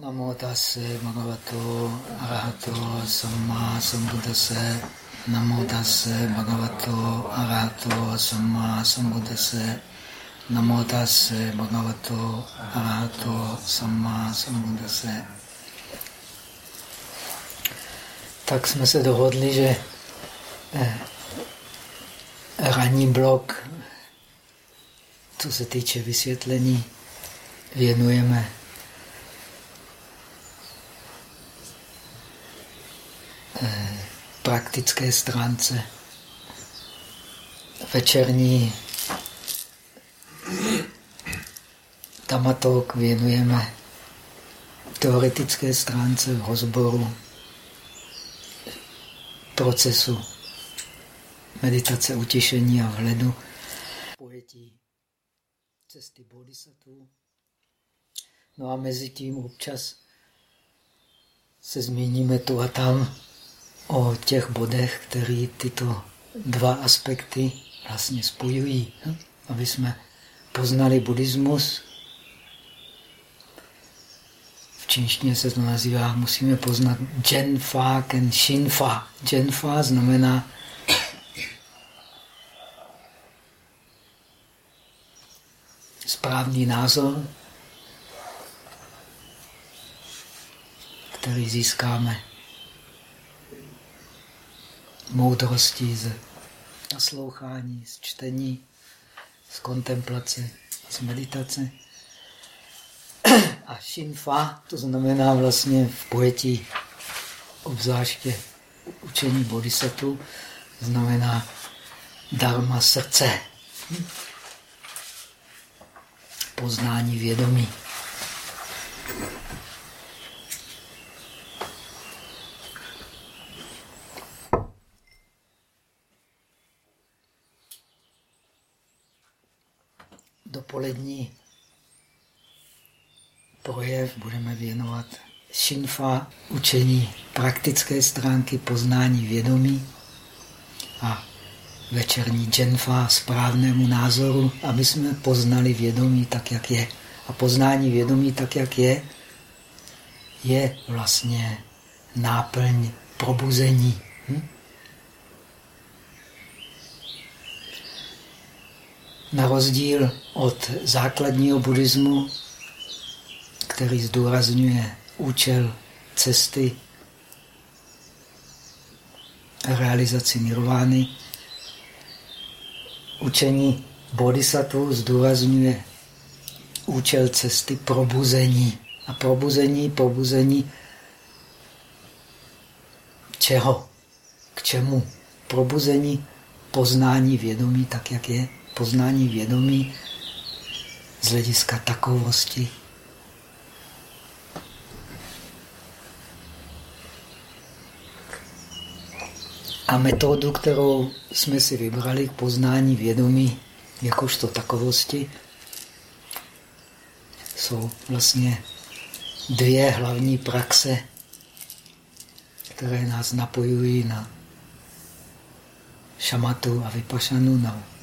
Namo tase bhagavato arahato samma sambuddhase. Namo tase bhagavato arahato samma sambuddhase. Namo tase bhagavato arahato samma sambuddhase. Tak jsme se dohodli, že eh, ranní blok, co se týče vysvětlení, věnujeme praktické stránce. Večerní tamatok věnujeme teoretické stránce rozboru procesu meditace utišení a vhledu pojetí cesty bodhisattva. No a mezi tím občas se zmíníme tu a tam o těch bodech, které tyto dva aspekty vlastně spojují. No, aby jsme poznali buddhismus. V čínštině se to nazývá, musíme poznat Genfa a Shinfa. Genfa znamená správný názor, který získáme moudrosti, z naslouchání, z čtení, z kontemplace, z meditace. A šinfa, to znamená vlastně v pojetí obzvláště učení bodhisattva, znamená dharma srdce. Poznání vědomí. Dopolední projev budeme věnovat šinfa, učení praktické stránky poznání vědomí a večerní dženfa správnému názoru, aby jsme poznali vědomí tak, jak je. A poznání vědomí tak, jak je, je vlastně náplň probuzení. Hm? Na rozdíl od základního buddhismu, který zdůrazňuje účel cesty realizaci nirvány, učení bodhisattva zdůrazňuje účel cesty probuzení. A probuzení, probuzení čeho? K čemu? Probuzení poznání vědomí tak, jak je poznání vědomí z hlediska takovosti. A metodu, kterou jsme si vybrali k poznání vědomí jakožto takovosti, jsou vlastně dvě hlavní praxe, které nás napojují na šamatu a vypašanu, na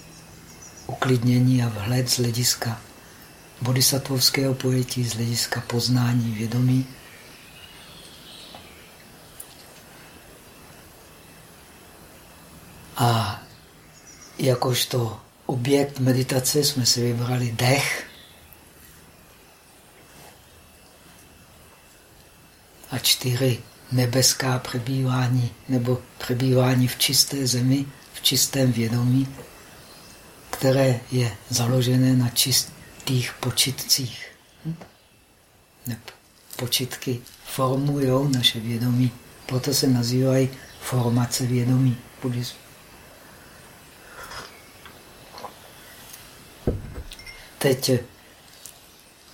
uklidnění a vhled z hlediska bodhisattvovského pojetí, z hlediska poznání vědomí. A jakožto objekt meditace jsme si vybrali dech a čtyři nebeská přebývání nebo přebývání v čisté zemi, v čistém vědomí které je založené na čistých počitcích. Hm? Počitky formují naše vědomí, proto se nazývají formace vědomí buddhismu. Teď,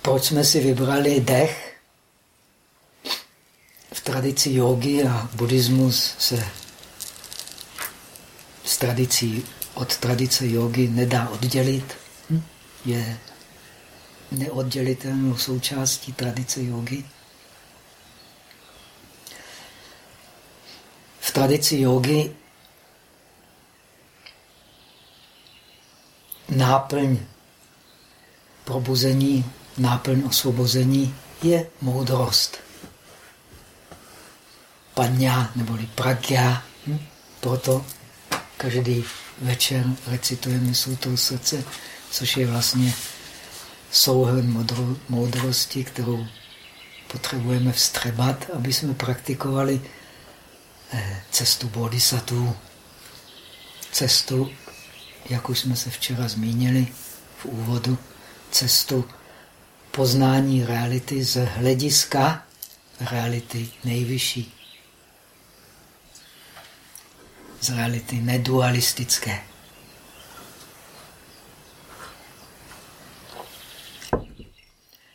proč jsme si vybrali dech? V tradici jogy a buddhismus se s tradicí od tradice jogy nedá oddělit, hm? je neoddělitelnou součástí tradice jogy. V tradici jogy náplň probuzení, náplň osvobození je moudrost. Panya neboli pragya. Hm? Proto každý večer recitujeme sutru srdce, což je vlastně souhrn moudrosti, kterou potřebujeme vstřebat, aby jsme praktikovali eh, cestu bodhisattva. Cestu, jak už jsme se včera zmínili v úvodu, cestu poznání reality z hlediska reality nejvyšší. Z reality nedualistické.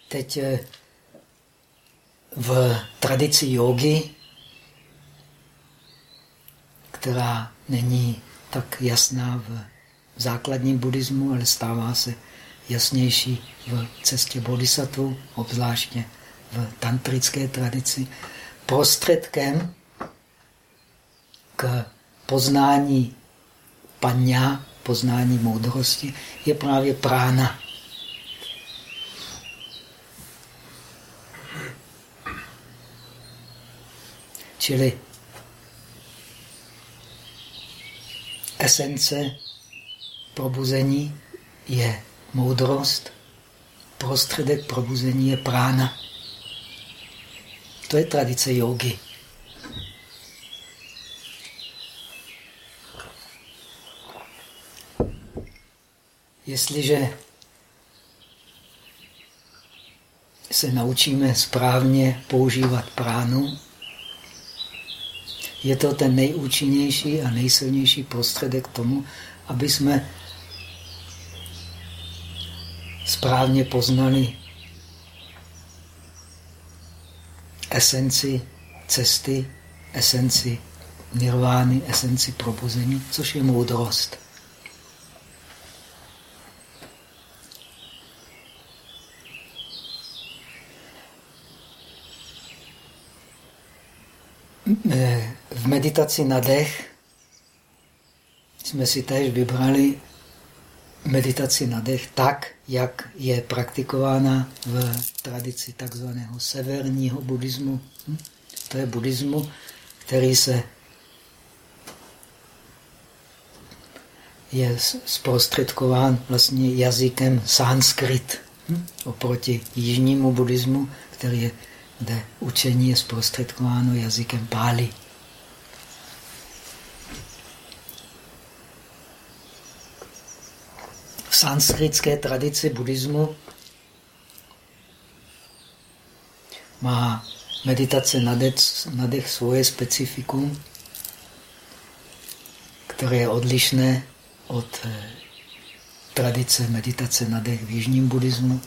Teď eh, v tradici jogy, která není tak jasná v základním buddhismu, ale stává se jasnější v cestě bodhisattva, obzvláště v tantrické tradici, prostředkem k poznání panya, poznání moudrosti, je právě prána. Čili esence probuzení je moudrost, prostředek probuzení je prána. To je tradice jogy. Jestliže se naučíme správně používat pránu, je to ten nejúčinnější a nejsilnější prostředek k tomu, aby jsme správně poznali esenci cesty, esenci nirvány, esenci probuzení, což je moudrost. V meditaci na dech jsme si též vybrali meditaci na dech tak, jak je praktikována v tradici takzvaného severního buddhismu. Hm? To je buddhismu, který se je zprostředkován vlastně jazykem sanskrit hm? oproti jižnímu buddhismu, který je, kde učení je zprostředkováno jazykem páli. Sanskritské tradici buddhismu má meditace na dech, na dech svoje specifikum, které je odlišné od eh, tradice meditace na dech v jižním buddhismu.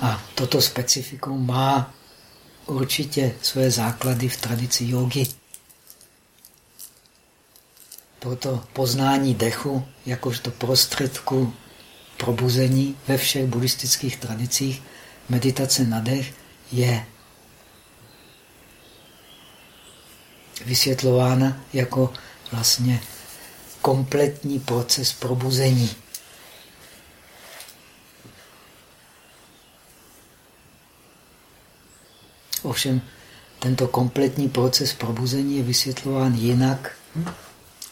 A toto specifikum má určitě své základy v tradici jogy. Proto poznání dechu jakožto prostředku probuzení ve všech buddhistických tradicích meditace na dech je vysvětlována jako vlastně kompletní proces probuzení. Ovšem, tento kompletní proces probuzení je vysvětlován jinak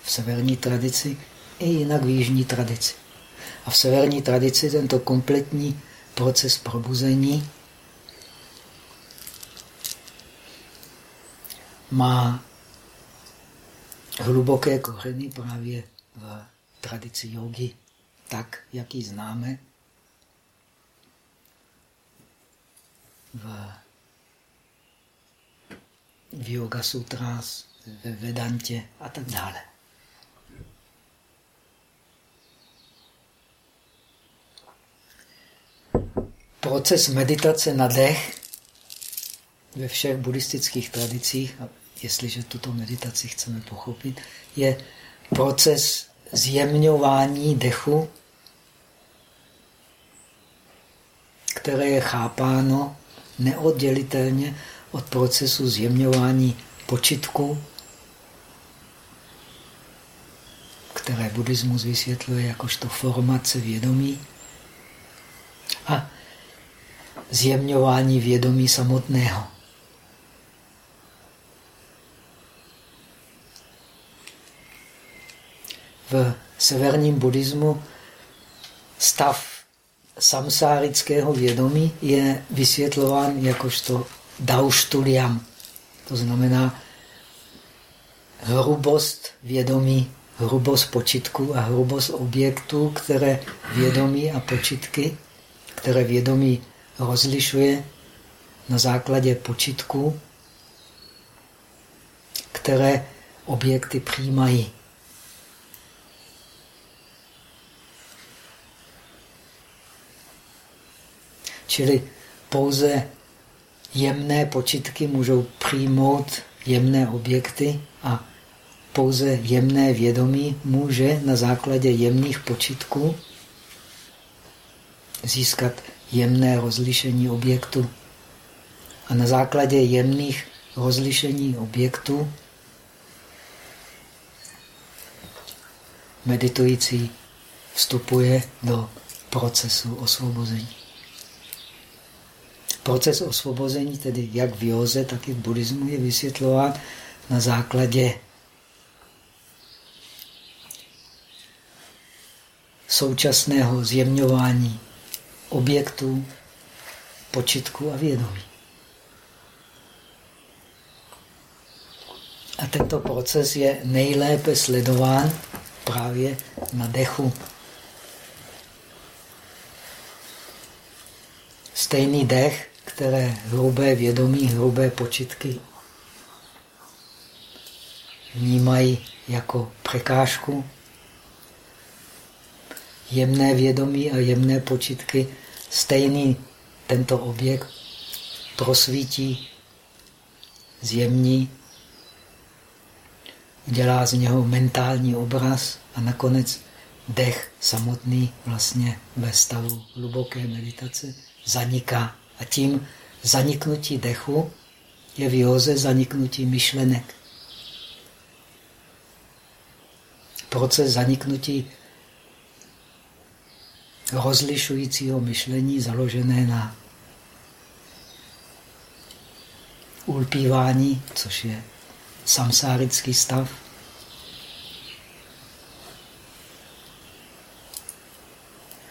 v severní tradici i jinak v jižní tradici. A v severní tradici tento kompletní proces probuzení má hluboké kořeny právě v tradici jogy, tak, jak ji známe v, v Yoga Sutras, ve Vedantě a tak dále. Proces meditace na dech ve všech buddhistických tradicích, a jestliže tuto meditaci chceme pochopit, je proces zjemňování dechu, které je chápáno neoddělitelně od procesu zjemňování počitku, které buddhismus vysvětluje jakožto formace vědomí. A zjemňování vědomí samotného. V severním buddhismu stav samsárického vědomí je vysvětlován jakožto dauštuliam. To znamená hrubost vědomí, hrubost počitku a hrubost objektů, které vědomí a počitky, které vědomí rozlišuje na základě počitku, které objekty přijímají. Čili pouze jemné počitky můžou přijmout jemné objekty a pouze jemné vědomí může na základě jemných počitků získat jemné rozlišení objektu. A na základě jemných rozlišení objektu meditující vstupuje do procesu osvobození. Proces osvobození, tedy jak v józe, tak i v buddhismu, je vysvětlován na základě současného zjemňování objektů, počitku a vědomí. A tento proces je nejlépe sledován právě na dechu. Stejný dech, které hrubé vědomí, hrubé počitky vnímají jako překážku, jemné vědomí a jemné počitky stejný tento objekt prosvítí, zjemní, dělá z něho mentální obraz a nakonec dech samotný vlastně ve stavu hluboké meditace zaniká. A tím zaniknutí dechu je v józe zaniknutí myšlenek. Proces zaniknutí rozlišujícího myšlení založené na ulpívání, což je samsárický stav.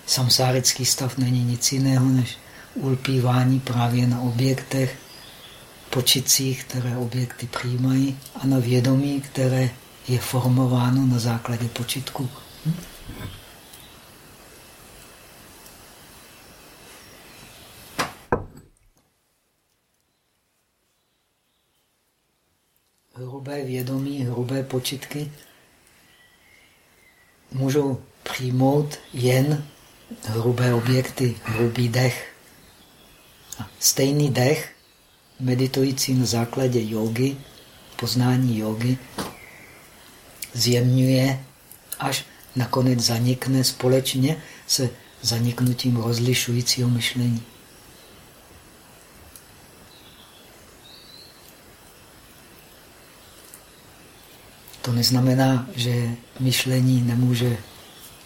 Samsárický stav není nic jiného než ulpívání právě na objektech, počicích, které objekty přijímají, a na vědomí, které je formováno na základě počitku. Hm? Hrubé vědomí, hrubé počitky můžou přijmout jen hrubé objekty, hrubý dech. A stejný dech, meditující na základě jogy, poznání jogy, zjemňuje, až nakonec zanikne společně se zaniknutím rozlišujícího myšlení. To neznamená, že myšlení nemůže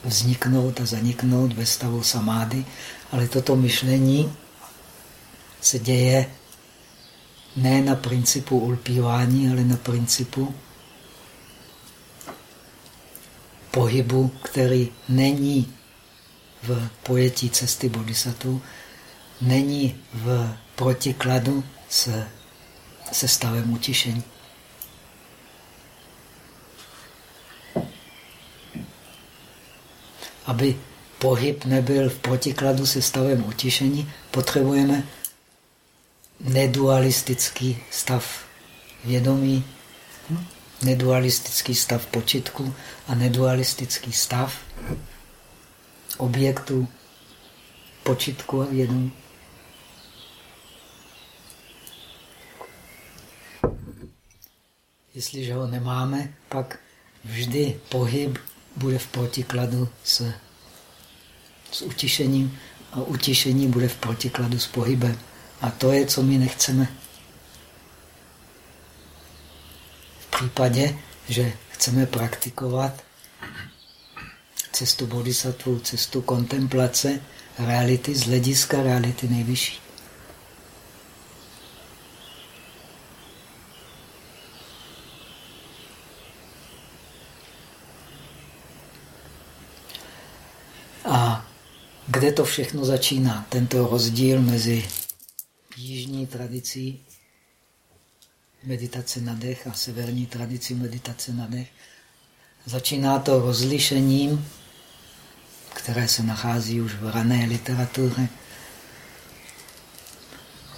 vzniknout a zaniknout ve stavu samády, ale toto myšlení se děje ne na principu ulpívání, ale na principu pohybu, který není v pojetí cesty bodhisattva, není v protikladu se, se stavem utišení. Aby pohyb nebyl v protikladu se stavem utišení, potřebujeme nedualistický stav vědomí, nedualistický stav počitku a nedualistický stav objektu počitku a vědomí. Jestliže ho nemáme, pak vždy pohyb bude v protikladu s, s utišením a utišení bude v protikladu s pohybem. A to je, co my nechceme. V případě, že chceme praktikovat cestu bodhisattva, cestu kontemplace, reality z hlediska reality nejvyšší. A kde to všechno začíná? Tento rozdíl mezi jižní tradicí meditace na dech a severní tradicí meditace na dech. Začíná to rozlišením, které se nachází už v rané literatuře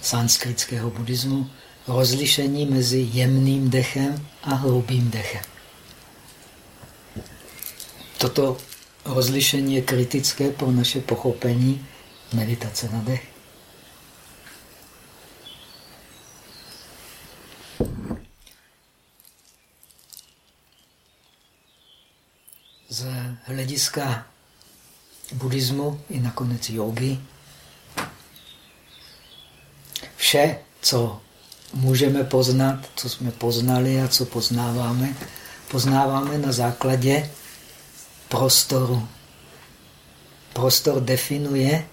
sanskritského buddhismu, rozlišení mezi jemným dechem a hrubým dechem. Toto rozlišení je kritické pro naše pochopení meditace na dech. Z hlediska buddhismu i nakonec jogy vše, co můžeme poznat, co jsme poznali a co poznáváme, poznáváme na základě prostoru. Prostor definuje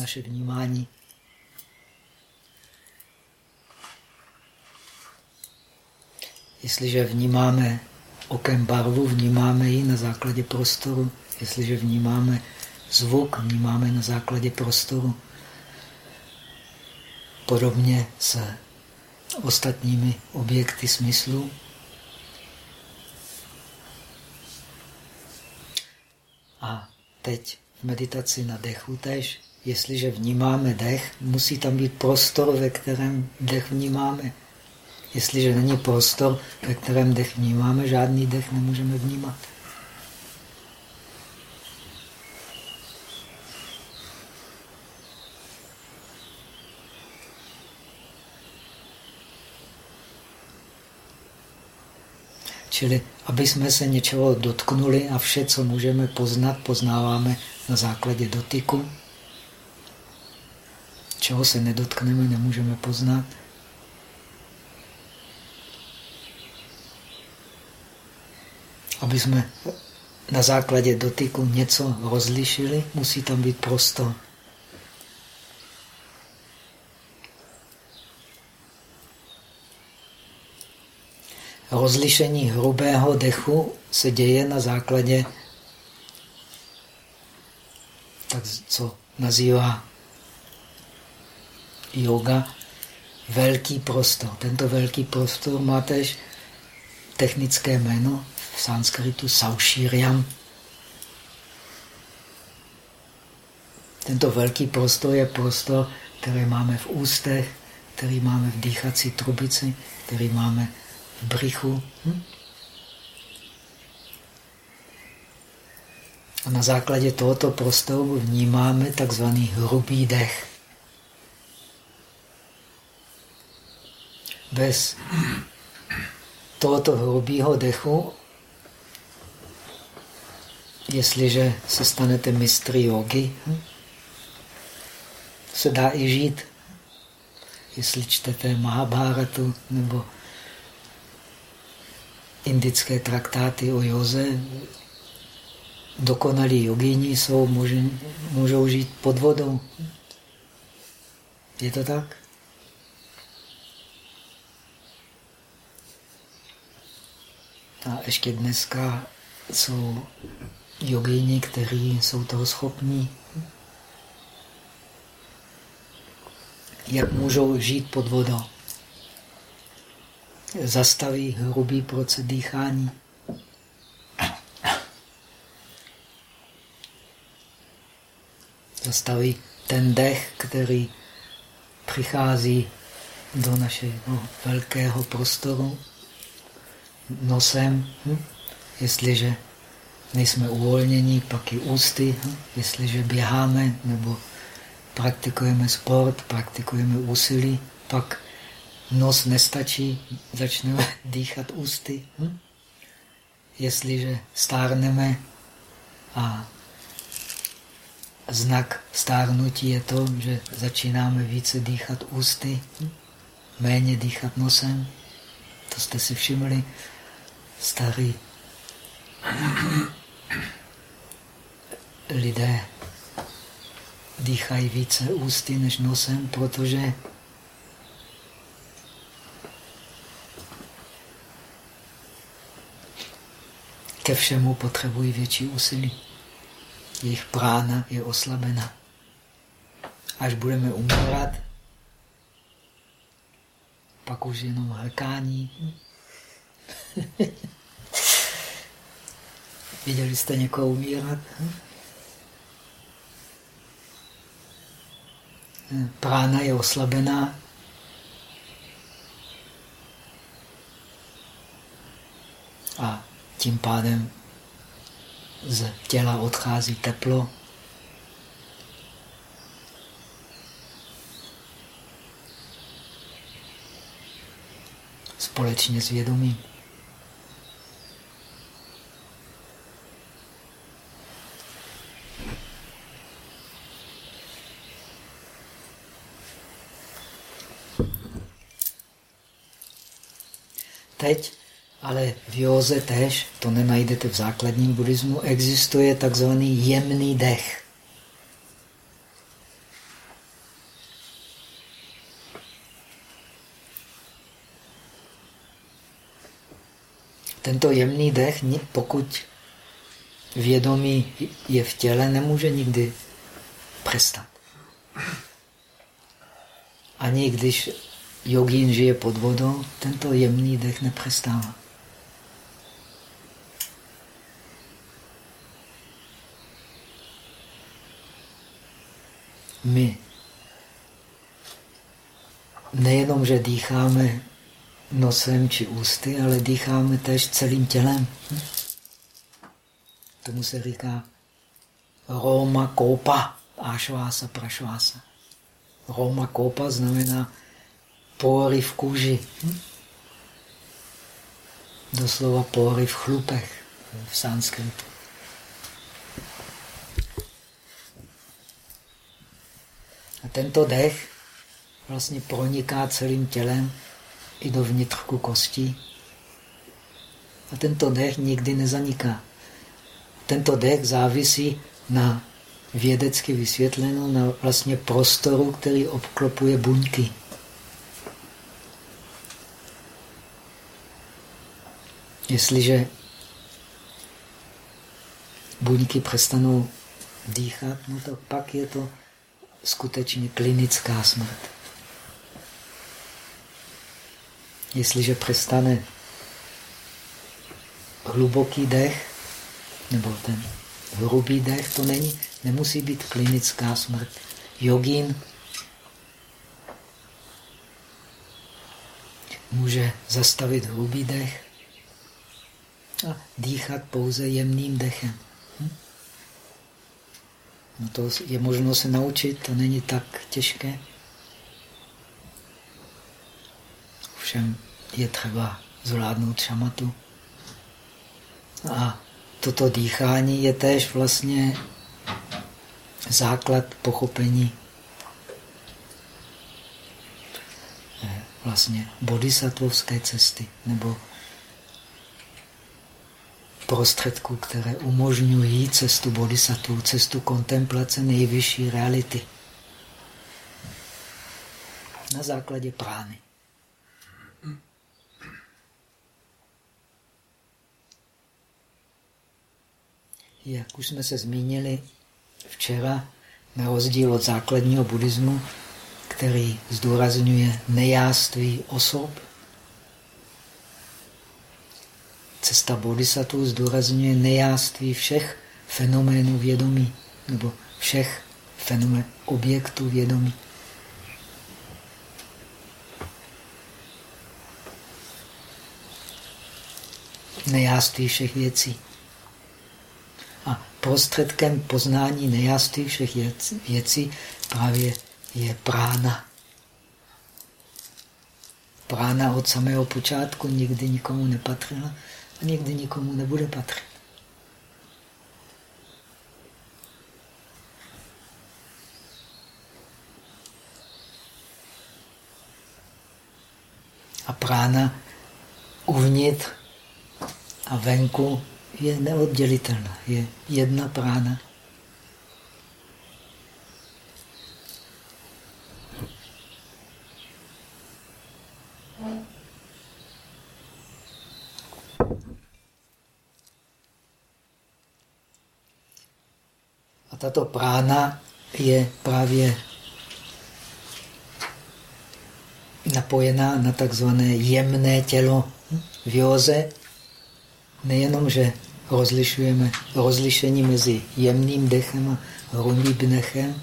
naše vnímání. Jestliže vnímáme okem barvu, vnímáme ji na základě prostoru. Jestliže vnímáme zvuk, vnímáme na základě prostoru. Podobně s ostatními objekty smyslu. A teď v meditaci na dechu tež, jestliže vnímáme dech, musí tam být prostor, ve kterém dech vnímáme. Jestliže není prostor, ve kterém dech vnímáme, žádný dech nemůžeme vnímat. Čili aby jsme se něčeho dotknuli a vše, co můžeme poznat, poznáváme na základě dotyku. Čeho se nedotkneme, nemůžeme poznat. Aby jsme na základě dotyku něco rozlišili, musí tam být prostor. Rozlišení hrubého dechu se děje na základě, tak co nazývá yoga, velký prostor. Tento velký prostor má tež technické jméno v sanskritu Saushiriam. Tento velký prostor je prostor, který máme v ústech, který máme v dýchací trubici, který máme břichu. Hm? A na základě tohoto prostoru vnímáme takzvaný hrubý dech. Bez tohoto hrubého dechu, jestliže se stanete mistry jogy, hm? se dá i žít. Jestli čtete Mahabharatu nebo indické traktáty o joze, dokonalí jogíni jsou, můžou, můžou žít pod vodou. Je to tak? A ještě dneska jsou jogíni, kteří jsou toho schopní. Jak můžou žít pod vodou? Zastaví hrubý proces dýchání. Zastaví ten dech, který přichází do našeho velkého prostoru nosem. Hm? Jestliže nejsme uvolnění, pak i ústy. Hm? Jestliže běháme nebo praktikujeme sport, praktikujeme úsilí, pak nos nestačí, začneme dýchat ústy. Hm? Jestliže stárneme a znak stárnutí je to, že začínáme více dýchat ústy, hm? méně dýchat nosem. To jste si všimli. Starý lidé dýchají více ústy než nosem, protože ke všemu potřebují větší úsilí. Jejich prána je oslabena. Až budeme umírat, pak už jenom hrkání. Viděli jste někoho umírat? Prána je oslabená. A tím pádem z těla odchází teplo. Společně s vědomím. Teď ale v józe tež, to nenajdete v základním buddhismu, existuje takzvaný jemný dech. Tento jemný dech, pokud vědomí je v těle, nemůže nikdy přestat. Ani když jogín žije pod vodou, tento jemný dech nepřestává. My nejenom, že dýcháme nosem či ústy, ale dýcháme tež celým tělem. Hm? Tomu se říká Roma kopa, ašvása, prašvása. Roma kopa znamená pory v kůži. Hm? Doslova pory v chlupech v sanskritu. Tento dech vlastně proniká celým tělem i do vnitřku kostí. A tento dech nikdy nezaniká. Tento dech závisí na vědecky vysvětlenou na vlastně prostoru, který obklopuje buňky. Jestliže buňky přestanou dýchat, no tak pak je to skutečně klinická smrt. Jestliže přestane hluboký dech, nebo ten hrubý dech, to není, nemusí být klinická smrt. Jogín může zastavit hrubý dech a dýchat pouze jemným dechem. No to je možno se naučit, to není tak těžké. Všem je třeba zvládnout šamatu. A toto dýchání je též vlastně základ pochopení eh, vlastně bodhisattvovské cesty, nebo prostředků, které umožňují cestu bodhisattva, cestu kontemplace nejvyšší reality. Na základě prány. Jak už jsme se zmínili včera, na rozdíl od základního buddhismu, který zdůrazňuje nejáství osob, Cesta bodhisattva zdůrazňuje nejáství všech fenoménů vědomí, nebo všech fenomén objektů vědomí. Nejáství všech věcí. A prostředkem poznání nejáství všech věcí právě je prána. Prána od samého počátku nikdy nikomu nepatřila nikdy nikomu nebude patřit. A prána uvnitř a venku je neoddělitelná. Je jedna prána. Tato prána je právě napojená na takzvané jemné tělo v józe. Nejenom, že rozlišujeme rozlišení mezi jemným dechem a hrubým dechem,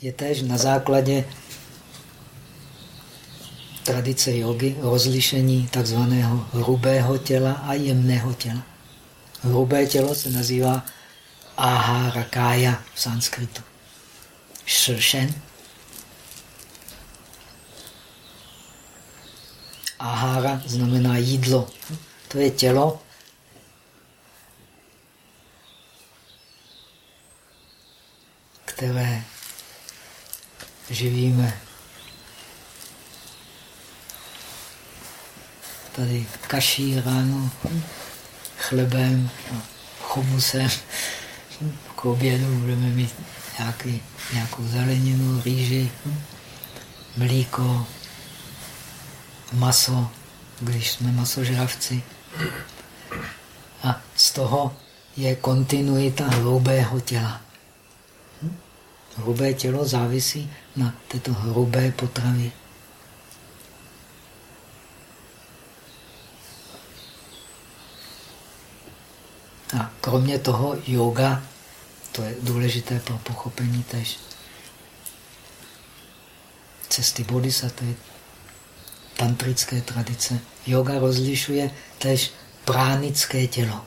je též na základě tradice jogy rozlišení takzvaného hrubého těla a jemného těla. Hrubé tělo se nazývá ahara kaya v sanskritu. Shrshen. Ahara znamená jídlo. To je tělo, které živíme tady kaší ráno, chlebem, chomusem. K obědu budeme mít nějaký, nějakou zeleninu, rýži, mlíko, maso, když jsme masožravci. A z toho je kontinuita hrubého těla. Hrubé tělo závisí na této hrubé potravě. A kromě toho yoga, to je důležité pro pochopení tež cesty bodhisattva, tantrické tradice. Yoga rozlišuje tež pránické tělo.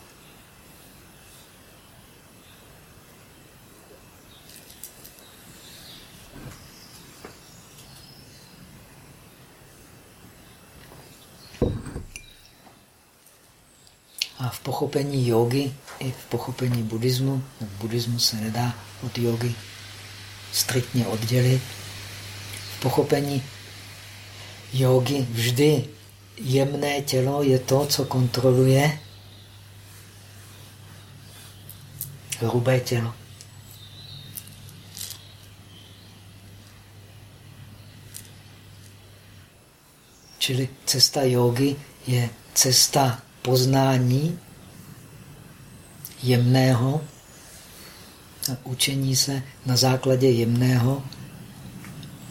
A v pochopení jogy i v pochopení buddhismu, no, buddhismu se nedá od jogy striktně oddělit, v pochopení jogy vždy jemné tělo je to, co kontroluje hrubé tělo. Čili cesta jogy je cesta poznání jemného učení se na základě jemného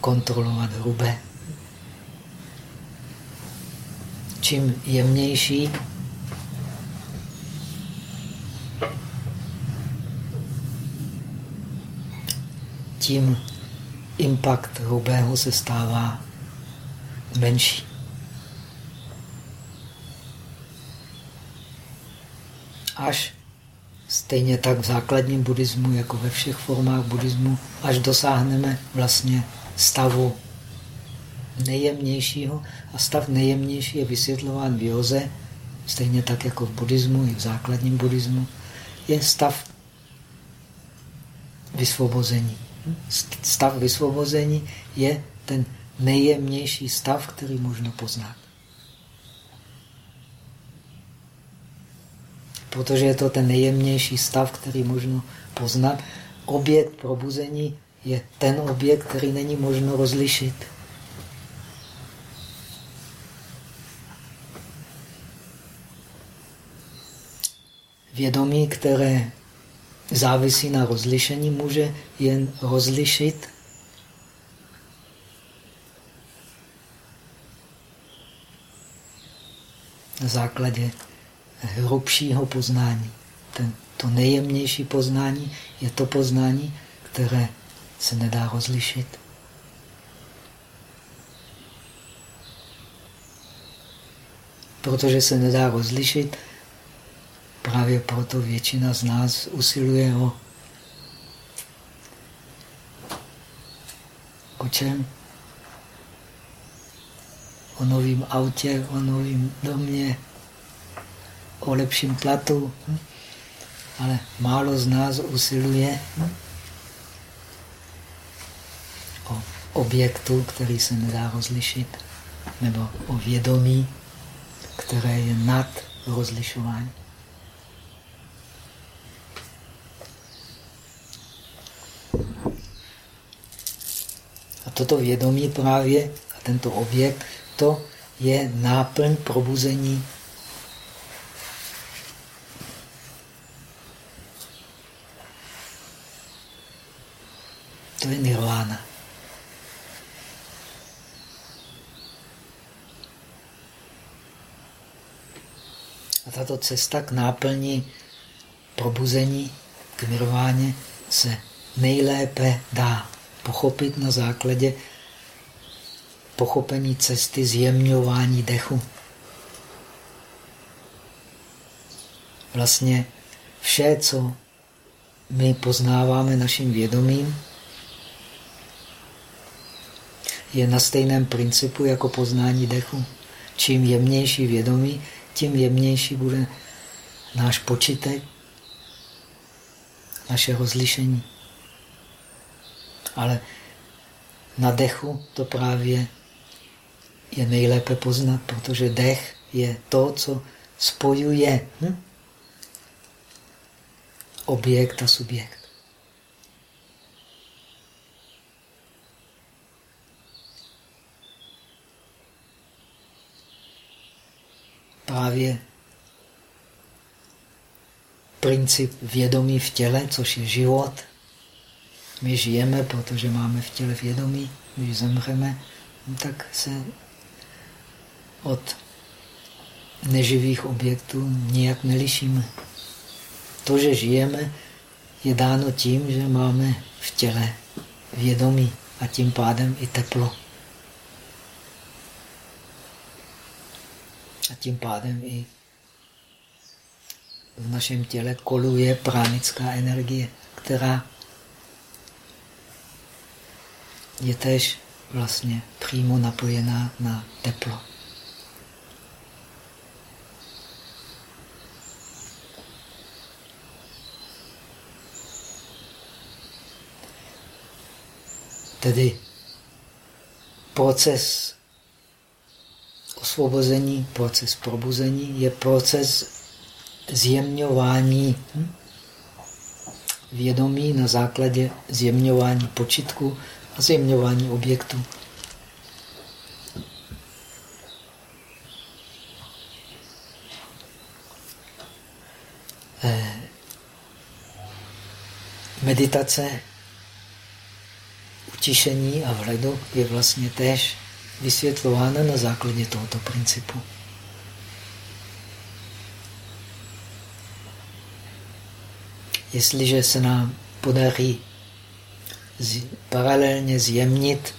kontrolovat hrubé. Čím jemnější, tím impact hrubého se stává menší. až stejně tak v základním buddhismu, jako ve všech formách buddhismu, až dosáhneme vlastně stavu nejjemnějšího. A stav nejjemnější je vysvětlován v józe, stejně tak jako v buddhismu i v základním buddhismu, je stav vysvobození. Stav vysvobození je ten nejjemnější stav, který možno poznat. Protože je to ten nejjemnější stav, který možno poznat. Objekt probuzení je ten objekt, který není možno rozlišit. Vědomí, které závisí na rozlišení, může jen rozlišit na základě hrubšího poznání. Ten, to nejjemnější poznání je to poznání, které se nedá rozlišit. Protože se nedá rozlišit, právě proto většina z nás usiluje o, o čem? O novém autě, o novém domě, o lepším platu, hm? ale málo z nás usiluje hm? o objektu, který se nedá rozlišit, nebo o vědomí, které je nad rozlišování. A toto vědomí právě, a tento objekt, to je náplň probuzení To je nirvana. A tato cesta k náplní probuzení, k nirváně, se nejlépe dá pochopit na základě pochopení cesty zjemňování dechu. Vlastně vše, co my poznáváme naším vědomím, je na stejném principu jako poznání dechu. Čím jemnější vědomí, tím jemnější bude náš počítek, naše rozlišení. Ale na dechu to právě je nejlépe poznat, protože dech je to, co spojuje hm? objekt a subjekt. Právě princip vědomí v těle, což je život. My žijeme, protože máme v těle vědomí. Když zemřeme, tak se od neživých objektů nijak nelišíme. To, že žijeme, je dáno tím, že máme v těle vědomí a tím pádem i teplo. Tím pádem i v našem těle koluje pránická energie, která je tež vlastně přímo napojená na teplo. Tedy proces osvobození, proces probuzení je proces zjemňování hm? vědomí na základě zjemňování počitku a zjemňování objektu. Eh, meditace utišení a vhledu je vlastně též vysvětlována na základě tohoto principu. Jestliže se nám podarí paralelně zjemnit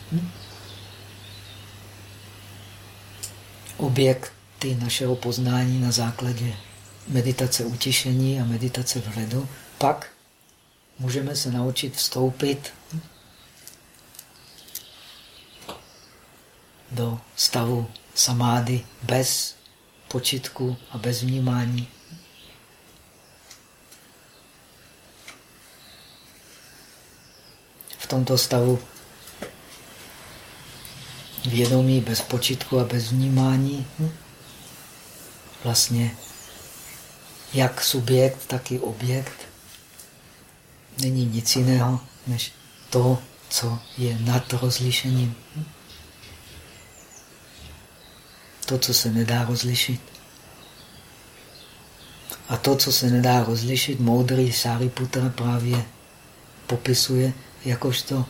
objekty našeho poznání na základě meditace utišení a meditace vhledu, pak můžeme se naučit vstoupit do stavu samády bez počitku a bez vnímání. V tomto stavu vědomí bez počitku a bez vnímání vlastně jak subjekt, tak i objekt není nic jiného než to, co je nad rozlišením. To, co se nedá rozlišit. A to, co se nedá rozlišit, moudrý Sariputra právě popisuje jakožto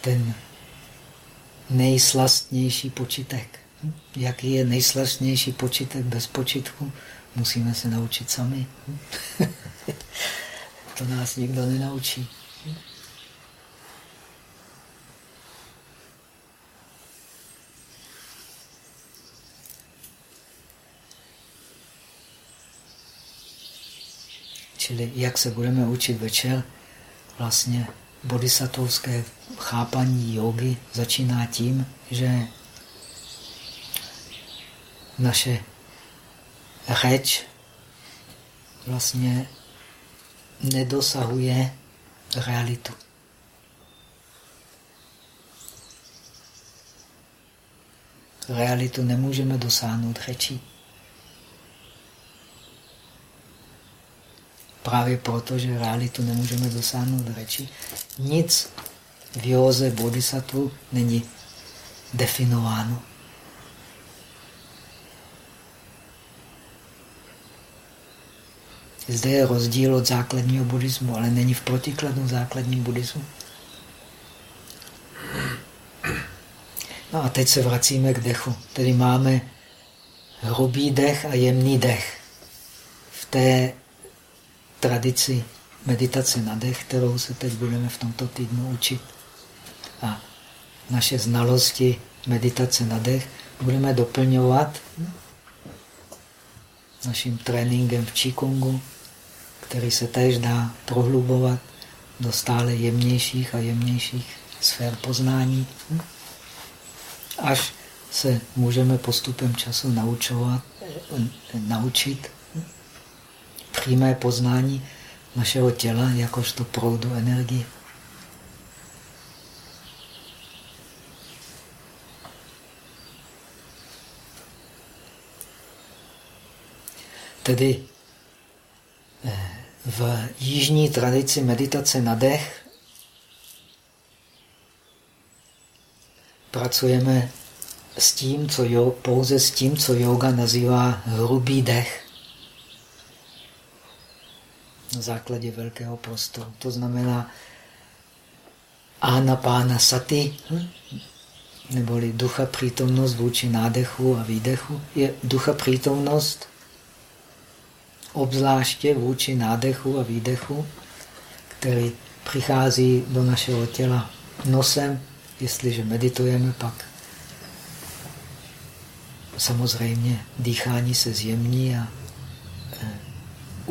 ten nejslastnější počitek. Jaký je nejslastnější počitek bez počitku? Musíme se naučit sami. to nás nikdo nenaučí. Čili jak se budeme učit večer, vlastně bodhisattvovské chápaní jogy začíná tím, že naše řeč vlastně nedosahuje realitu. Realitu nemůžeme dosáhnout řečí. Právě proto, že realitu nemůžeme dosáhnout řeči. Nic v józe bodhisattva není definováno. Zde je rozdíl od základního buddhismu, ale není v protikladu základním buddhismu. No a teď se vracíme k dechu. Tedy máme hrubý dech a jemný dech. V té tradici meditace na dech, kterou se teď budeme v tomto týdnu učit. A naše znalosti meditace na dech budeme doplňovat naším tréninkem v Qigongu, který se též dá prohlubovat do stále jemnějších a jemnějších sfér poznání, až se můžeme postupem času naučovat, naučit přímé poznání našeho těla jakožto proudu energie. Tedy eh, v jižní tradici meditace na dech pracujeme s tím, co jo, pouze s tím, co yoga nazývá hrubý dech. Na základě velkého prostoru. To znamená anapána sati, hm? neboli ducha přítomnost vůči nádechu a výdechu, je ducha přítomnost obzvláště vůči nádechu a výdechu, který přichází do našeho těla nosem, jestliže meditujeme pak. Samozřejmě dýchání se zjemní a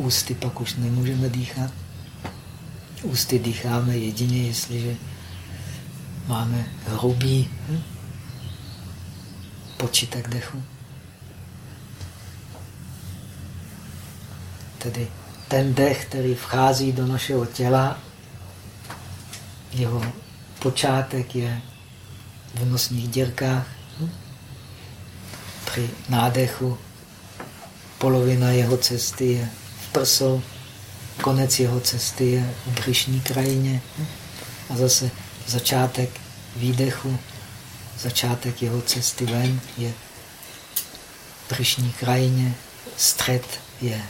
ústy pak už nemůžeme dýchat. Ústy dýcháme jedině, jestliže máme hrubý hm, počítek dechu. Tedy ten dech, který vchází do našeho těla, jeho počátek je v nosních dírkách. Při nádechu polovina jeho cesty je v prsou, konec jeho cesty je v břišní krajině. A zase začátek výdechu, začátek jeho cesty ven je v břišní krajině, střed je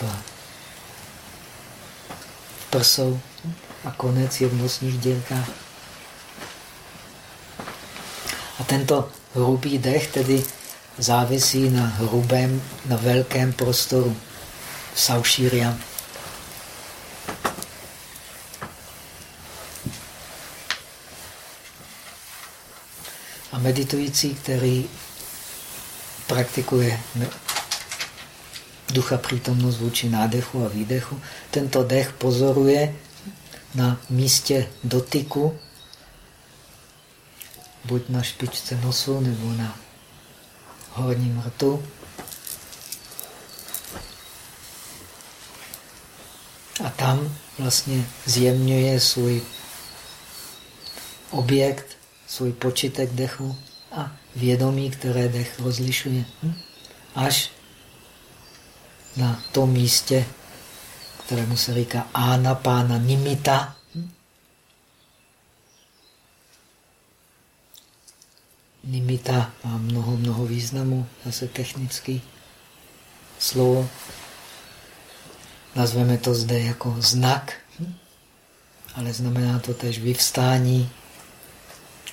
v prsou a konec je v nosních dělkách. A tento hrubý dech tedy závisí na hrubém, na velkém prostoru Saušíriam. A meditující, který praktikuje ducha přítomnost vůči nádechu a výdechu. Tento dech pozoruje na místě dotyku, buď na špičce nosu nebo na horním rtu. A tam vlastně zjemňuje svůj objekt, svůj počítek dechu a vědomí, které dech rozlišuje. Hm? Až na tom místě, kterému se říká Anapána Nimita. Nimita má mnoho, mnoho významů, zase technický slovo. Nazveme to zde jako znak, ale znamená to tež vyvstání,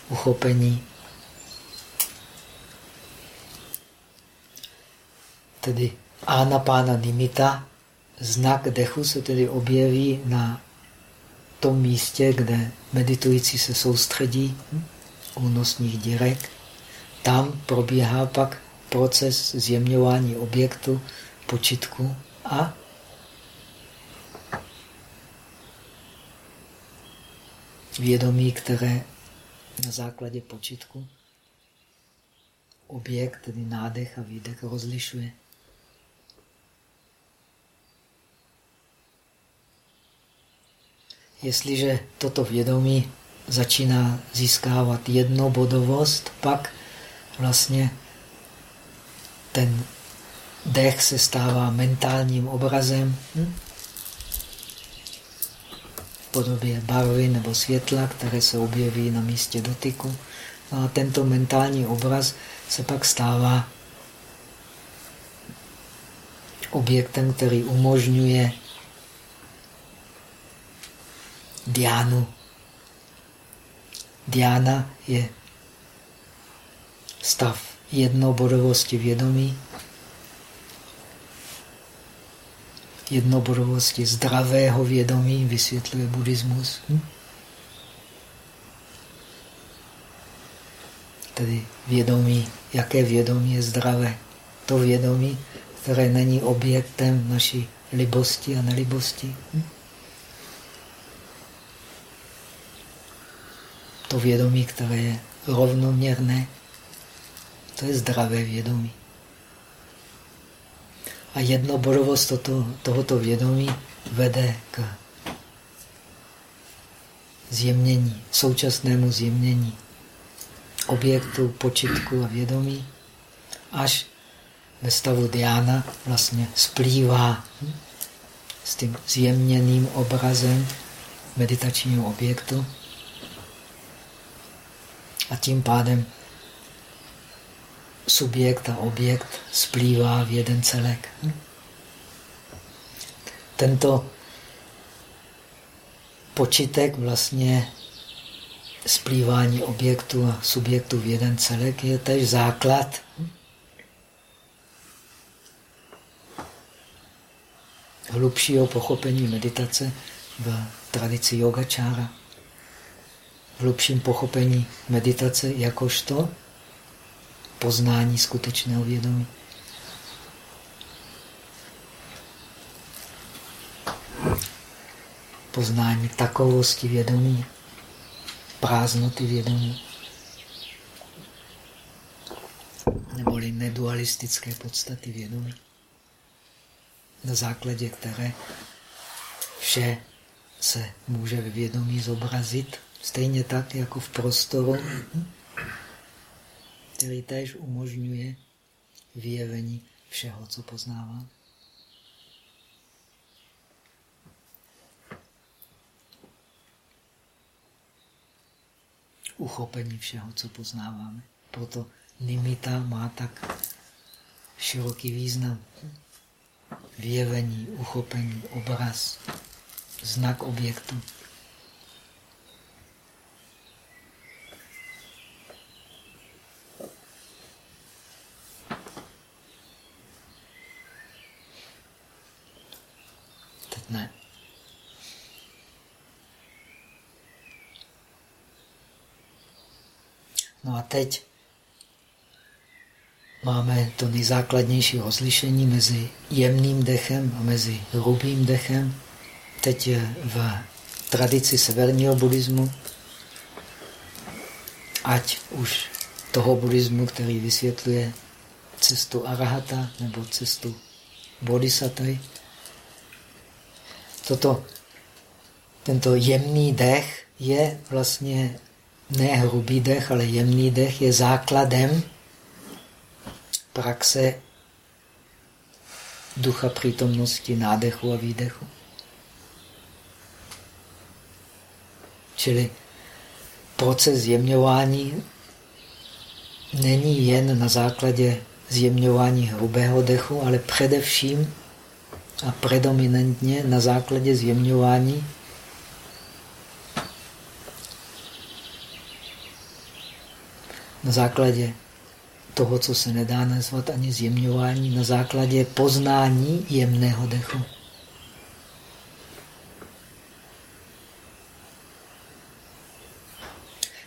uchopení. Tedy Anapána nimita, znak dechu se tedy objeví na tom místě, kde meditující se soustředí u nosních dírek. Tam probíhá pak proces zjemňování objektu, počitku a vědomí, které na základě počitku objekt, tedy nádech a výdech rozlišuje. Jestliže toto vědomí začíná získávat jednobodovost, pak vlastně ten dech se stává mentálním obrazem hm? v podobě barvy nebo světla, které se objeví na místě dotyku. No a tento mentální obraz se pak stává objektem, který umožňuje diánu. Diána je stav jednobodovosti vědomí, jednobodovosti zdravého vědomí, vysvětluje buddhismus. Hm? Tedy vědomí, jaké vědomí je zdravé. To vědomí, které není objektem naší libosti a nelibosti. Hm? To vědomí, které je rovnoměrné, to je zdravé vědomí. A jednobodovost toto, tohoto vědomí vede k zjemnění, současnému zjemnění objektu, počitku a vědomí, až ve stavu Diana vlastně splývá s tím zjemněným obrazem meditačního objektu a tím pádem subjekt a objekt splývá v jeden celek. Tento počitek vlastně splývání objektu a subjektu v jeden celek je tež základ hlubšího pochopení meditace v tradici yogačára. V hlubším pochopení meditace jakožto poznání skutečného vědomí. Poznání takovosti vědomí, prázdnoty vědomí, neboli nedualistické podstaty vědomí, na základě které vše se může ve vědomí zobrazit, stejně tak jako v prostoru který též umožňuje vyjevení všeho, co poznávám. Uchopení všeho, co poznáváme. Proto nimita má tak široký význam. Vyjevení, uchopení, obraz, znak objektu. Ne. No a teď máme to nejzákladnější rozlišení mezi jemným dechem a mezi hrubým dechem. Teď je v tradici severního buddhismu, ať už toho buddhismu, který vysvětluje cestu arahata nebo cestu bodhisattva, toto, tento jemný dech je vlastně ne hrubý dech, ale jemný dech je základem praxe ducha přítomnosti, nádechu a výdechu. Čili proces zjemňování není jen na základě zjemňování hrubého dechu, ale především a predominantně na základě zjemňování na základě toho, co se nedá nazvat ani zjemňování, na základě poznání jemného dechu.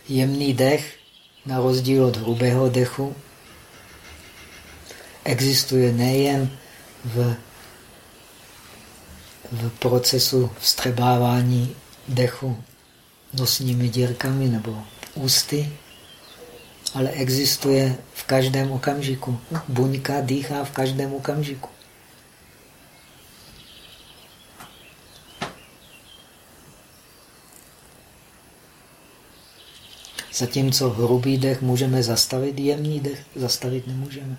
Jemný dech, na rozdíl od hrubého dechu, existuje nejen v v procesu vstřebávání dechu nosními dírkami nebo ústy, ale existuje v každém okamžiku. Buňka dýchá v každém okamžiku. Zatímco hrubý dech můžeme zastavit, jemný dech zastavit nemůžeme.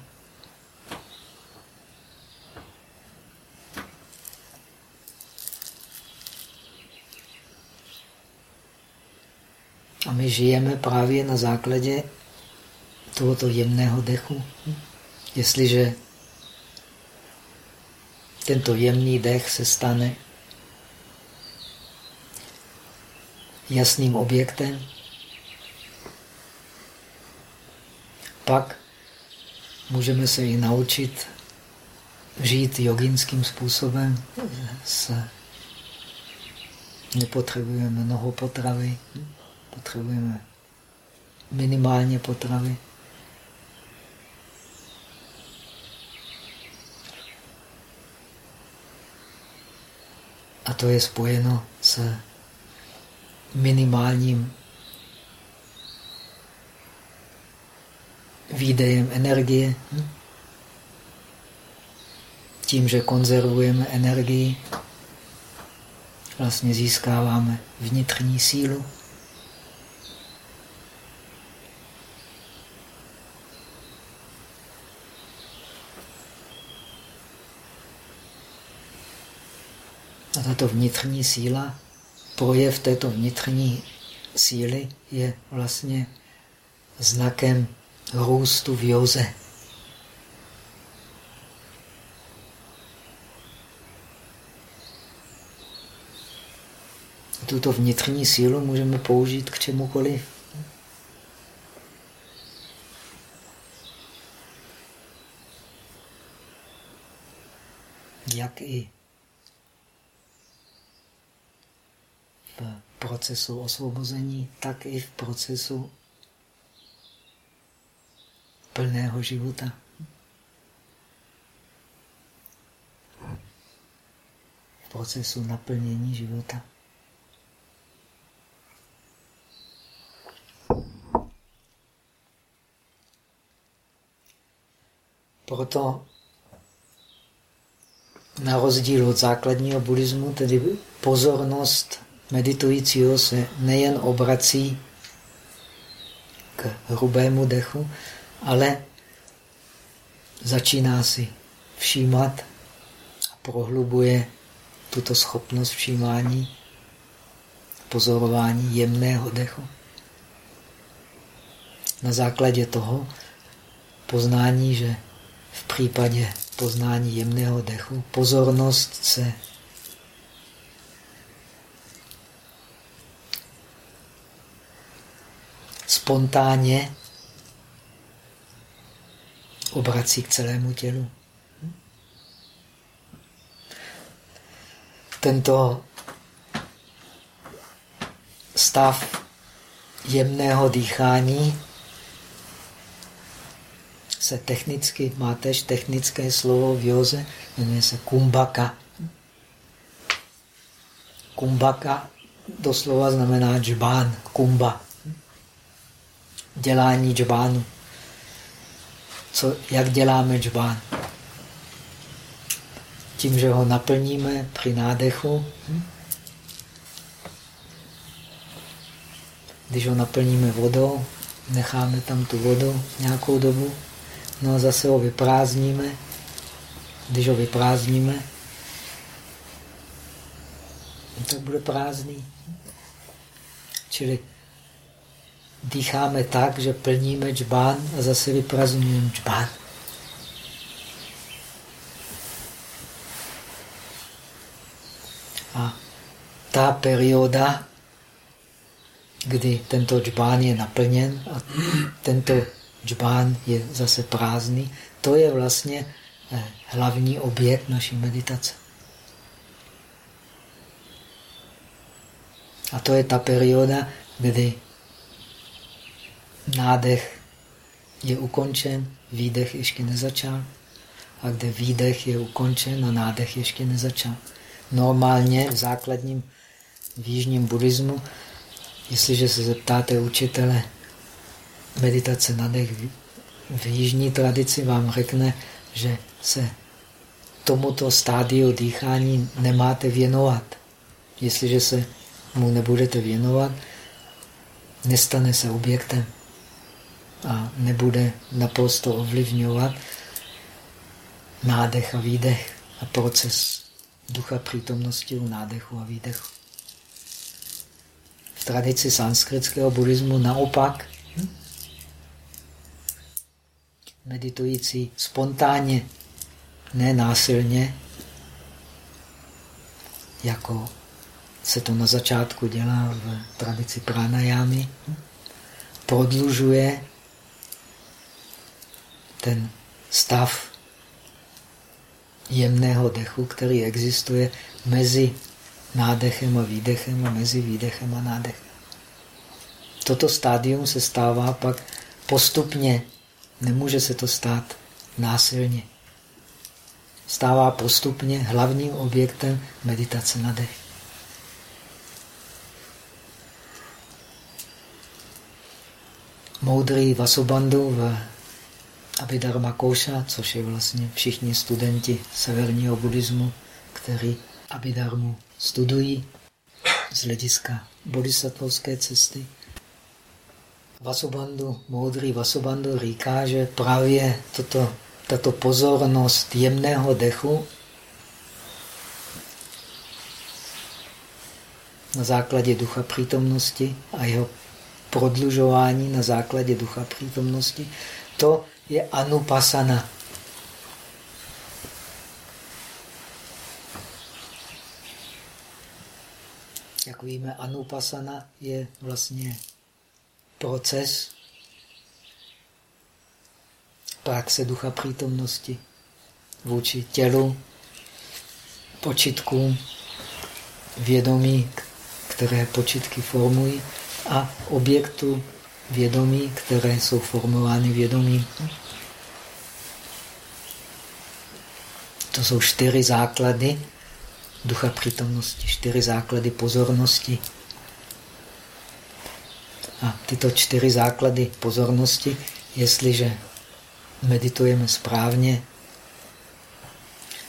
A my žijeme právě na základě tohoto jemného dechu. Jestliže tento jemný dech se stane jasným objektem. Pak můžeme se i naučit žít joginským způsobem. S... Nepotřebujeme mnoho potravy, potřebujeme minimálně potravy. To je spojeno s minimálním výdejem energie. Tím, že konzervujeme energii, vlastně získáváme vnitřní sílu. Tato vnitřní síla, projev této vnitřní síly je vlastně znakem růstu v józe. Tuto vnitřní sílu můžeme použít k čemukoliv. Jak i v procesu osvobození, tak i v procesu plného života. V procesu naplnění života. Proto na rozdíl od základního buddhismu, tedy pozornost meditujícího se nejen obrací k hrubému dechu, ale začíná si všímat a prohlubuje tuto schopnost všímání, pozorování jemného dechu. Na základě toho poznání, že v případě poznání jemného dechu pozornost se spontánně obrací k celému tělu. Tento stav jemného dýchání se technicky, má tež technické slovo v józe, jmenuje se kumbaka. Kumbaka doslova znamená džbán, kumba. Dělání džbánu co, jak děláme džbán. Tím, že ho naplníme při nádechu, když ho naplníme vodou, necháme tam tu vodu nějakou dobu, no a zase ho vyprázdníme. Když ho vyprázdníme, tak bude prázdný. Čili dýcháme tak, že plníme džbán a zase vyprazňujeme džbán. A ta perioda, kdy tento džbán je naplněn a tento džbán je zase prázdný, to je vlastně eh, hlavní objekt naší meditace. A to je ta perioda, kdy nádech je ukončen, výdech ještě nezačal. A kde výdech je ukončen a nádech ještě nezačal. Normálně v základním v jižním buddhismu, jestliže se zeptáte učitele meditace na dech v jižní tradici, vám řekne, že se tomuto stádiu dýchání nemáte věnovat. Jestliže se mu nebudete věnovat, nestane se objektem a nebude naprosto ovlivňovat nádech a výdech a proces ducha přítomnosti u nádechu a výdechu. V tradici sanskritského buddhismu naopak hm? meditující spontánně, ne násilně, jako se to na začátku dělá v tradici pranajámy, prodlužuje ten stav jemného dechu, který existuje mezi nádechem a výdechem a mezi výdechem a nádechem. Toto stádium se stává pak postupně. Nemůže se to stát násilně. Stává postupně hlavním objektem meditace na dech. Moudrý Vasubandhu v Abhidharma Koša, což je vlastně všichni studenti severního buddhismu, který Abhidharmu studují z hlediska bodhisattvovské cesty. Vasubandhu, moudrý Vasubandhu říká, že právě toto, tato pozornost jemného dechu na základě ducha přítomnosti a jeho prodlužování na základě ducha přítomnosti, to je anupasana. Jak víme, anupasana je vlastně proces praxe ducha přítomnosti vůči tělu, počitkům, vědomí, které počitky formují a objektu vědomí, které jsou formovány vědomím. To jsou čtyři základy ducha přítomnosti, čtyři základy pozornosti. A tyto čtyři základy pozornosti, jestliže meditujeme správně,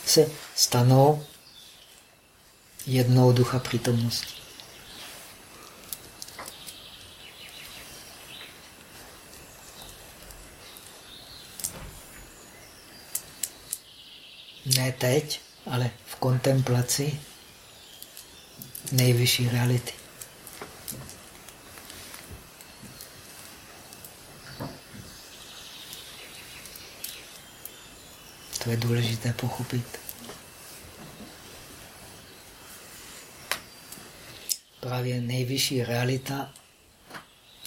se stanou jednou ducha přítomnosti. Ne teď, ale v kontemplaci nejvyšší reality. To je důležité pochopit. Právě nejvyšší realita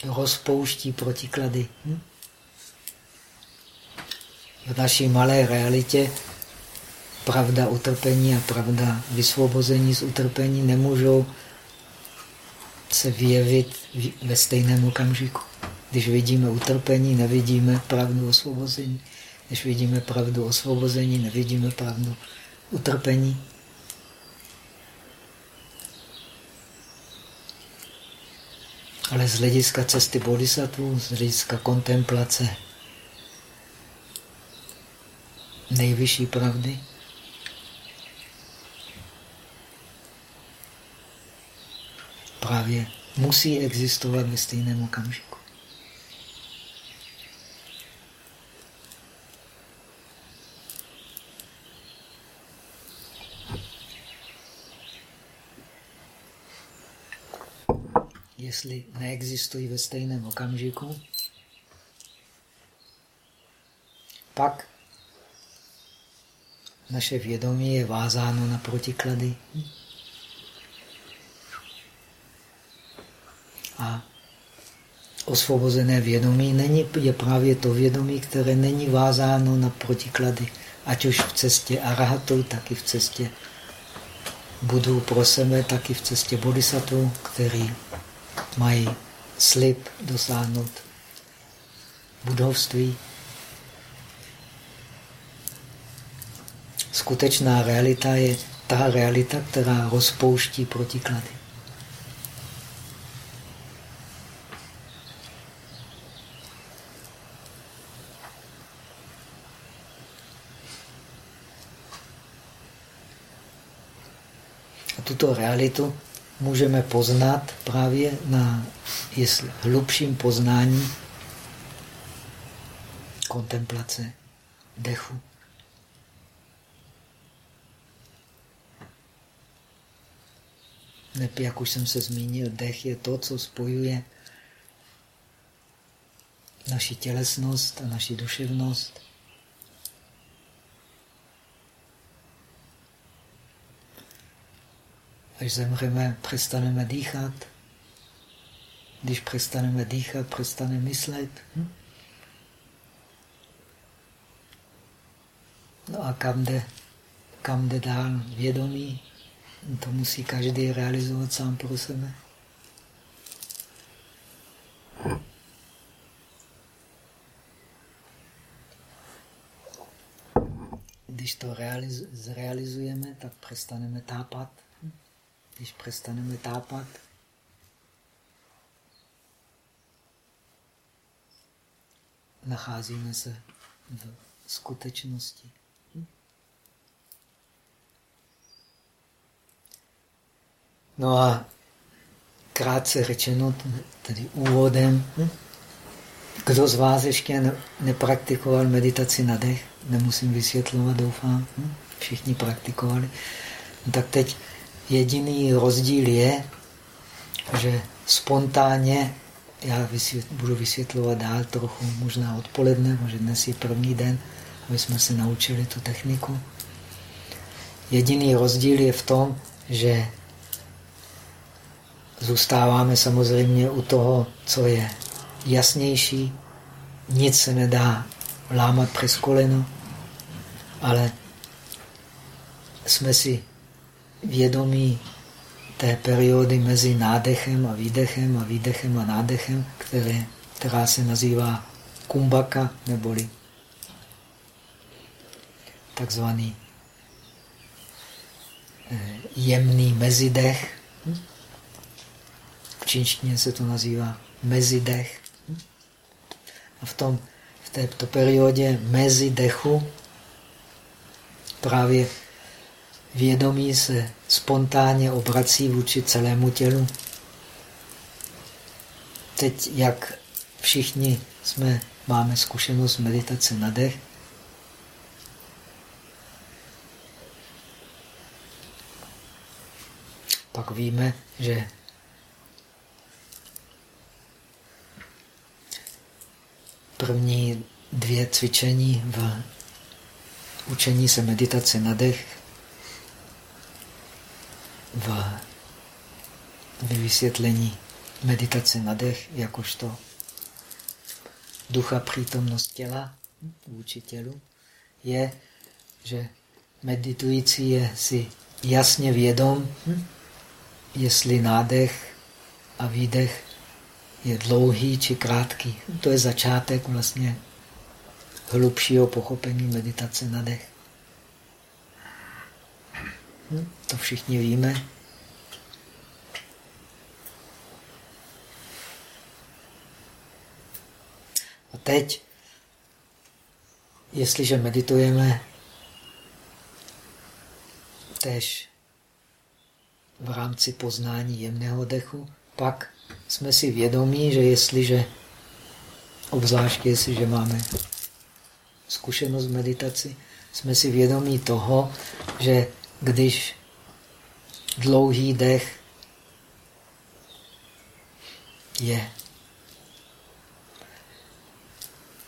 rozpouští protiklady. Hm? V naší malé realitě pravda utrpení a pravda vysvobození z utrpení nemůžou se vyjevit ve stejném okamžiku. Když vidíme utrpení, nevidíme pravdu osvobození. Když vidíme pravdu osvobození, nevidíme pravdu utrpení. Ale z hlediska cesty bodhisattva, z hlediska kontemplace nejvyšší pravdy, právě musí existovat ve stejném okamžiku. Jestli neexistují ve stejném okamžiku, pak naše vědomí je vázáno na protiklady. A osvobozené vědomí není, je právě to vědomí, které není vázáno na protiklady, ať už v cestě arahatu, tak i v cestě budu pro sebe, tak i v cestě bodhisattva, který mají slib dosáhnout budovství. Skutečná realita je ta realita, která rozpouští protiklady. Tuto realitu můžeme poznat právě na hlubším poznání kontemplace dechu. Neb, jak už jsem se zmínil, dech je to, co spojuje naši tělesnost a naši duševnost. Až zemřeme, přestaneme dýchat. Když přestaneme dýchat, přestaneme myslet. Hm? No a kam jde, kam jde dál vědomí? To musí každý realizovat sám pro sebe. Když to zrealizujeme, tak přestaneme tápat. Když přestaneme tápat, nacházíme se v skutečnosti. No a krátce řečeno, tedy úvodem, kdo z vás ještě nepraktikoval meditaci na dech, nemusím vysvětlovat, doufám, všichni praktikovali, no tak teď jediný rozdíl je, že spontánně, já vysvět, budu vysvětlovat dál trochu, možná odpoledne, možná dnes je první den, aby jsme se naučili tu techniku. Jediný rozdíl je v tom, že zůstáváme samozřejmě u toho, co je jasnější. Nic se nedá lámat přes koleno, ale jsme si vědomí té periody mezi nádechem a výdechem a výdechem a nádechem, které, která se nazývá kumbaka, neboli takzvaný eh, jemný mezidech. V čínštině se to nazývá mezidech. A v, tom, v této periodě mezidechu právě vědomí se spontánně obrací vůči celému tělu. Teď, jak všichni jsme, máme zkušenost meditace na dech, pak víme, že první dvě cvičení v učení se meditace na dech v vysvětlení meditace na dech jakožto ducha přítomnost těla vůči tělu je, že meditující je si jasně vědom, jestli nádech a výdech je dlouhý či krátký. To je začátek vlastně hlubšího pochopení meditace na dech. To všichni víme. A teď, jestliže meditujeme tež v rámci poznání jemného dechu, pak jsme si vědomí, že jestliže, obzvláště jestliže máme zkušenost meditaci, jsme si vědomí toho, že když dlouhý dech je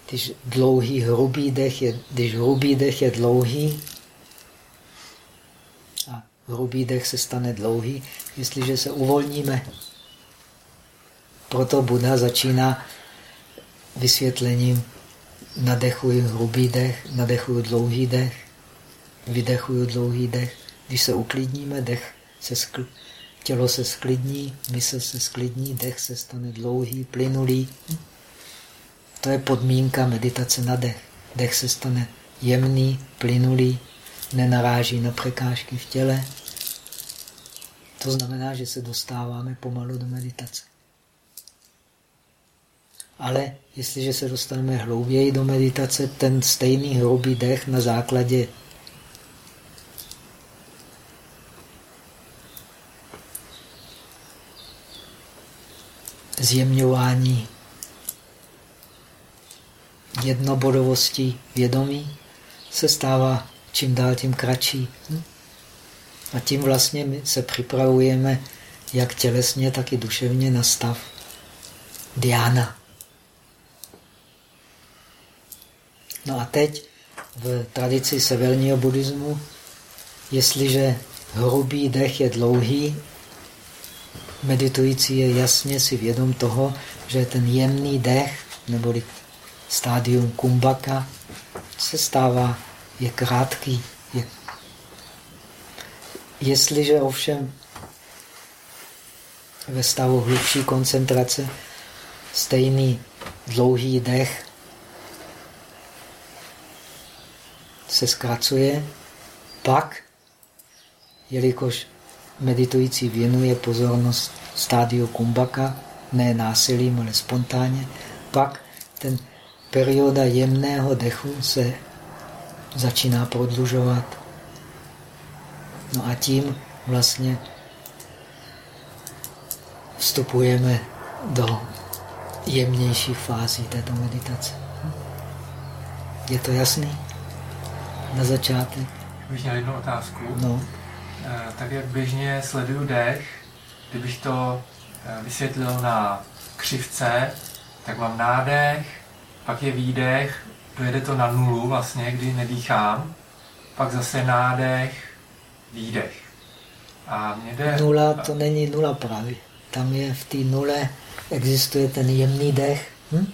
když dlouhý hrubý dech je, když hrubý dech je dlouhý a hrubý dech se stane dlouhý, jestliže se uvolníme. Proto Buddha začíná vysvětlením nadechuji hrubý dech, nadechuji dlouhý dech, vydechuji dlouhý dech. Když se uklidníme, dech se skl... tělo se sklidní, mysl se sklidní, dech se stane dlouhý, plynulý. To je podmínka meditace na dech. Dech se stane jemný, plynulý, nenaráží na překážky v těle. To znamená, že se dostáváme pomalu do meditace. Ale jestliže se dostaneme hlouběji do meditace, ten stejný hrubý dech na základě zjemňování jednobodovosti vědomí se stává čím dál tím kratší. A tím vlastně my se připravujeme jak tělesně, tak i duševně na stav diána. No a teď v tradici severního buddhismu, jestliže hrubý dech je dlouhý, meditující je jasně si vědom toho, že ten jemný dech, neboli stádium kumbaka, se stává, je krátký. Je. Jestliže ovšem ve stavu hlubší koncentrace stejný dlouhý dech se zkracuje, pak, jelikož meditující věnuje pozornost stádiu kumbaka, ne násilím, ale spontánně, pak ten perioda jemného dechu se začíná prodlužovat. No a tím vlastně vstupujeme do jemnějších fází této meditace. Je to jasný? Na začátek. Bych měl jednu otázku. No. Eh, tak jak běžně sleduju dech, kdybych to eh, vysvětlil na křivce, tak mám nádech, pak je výdech, dojede to na nulu vlastně, kdy nedýchám, pak zase nádech, výdech. A mě jde... Nula to není nula právě. Tam je v té nule, existuje ten jemný dech. Hm?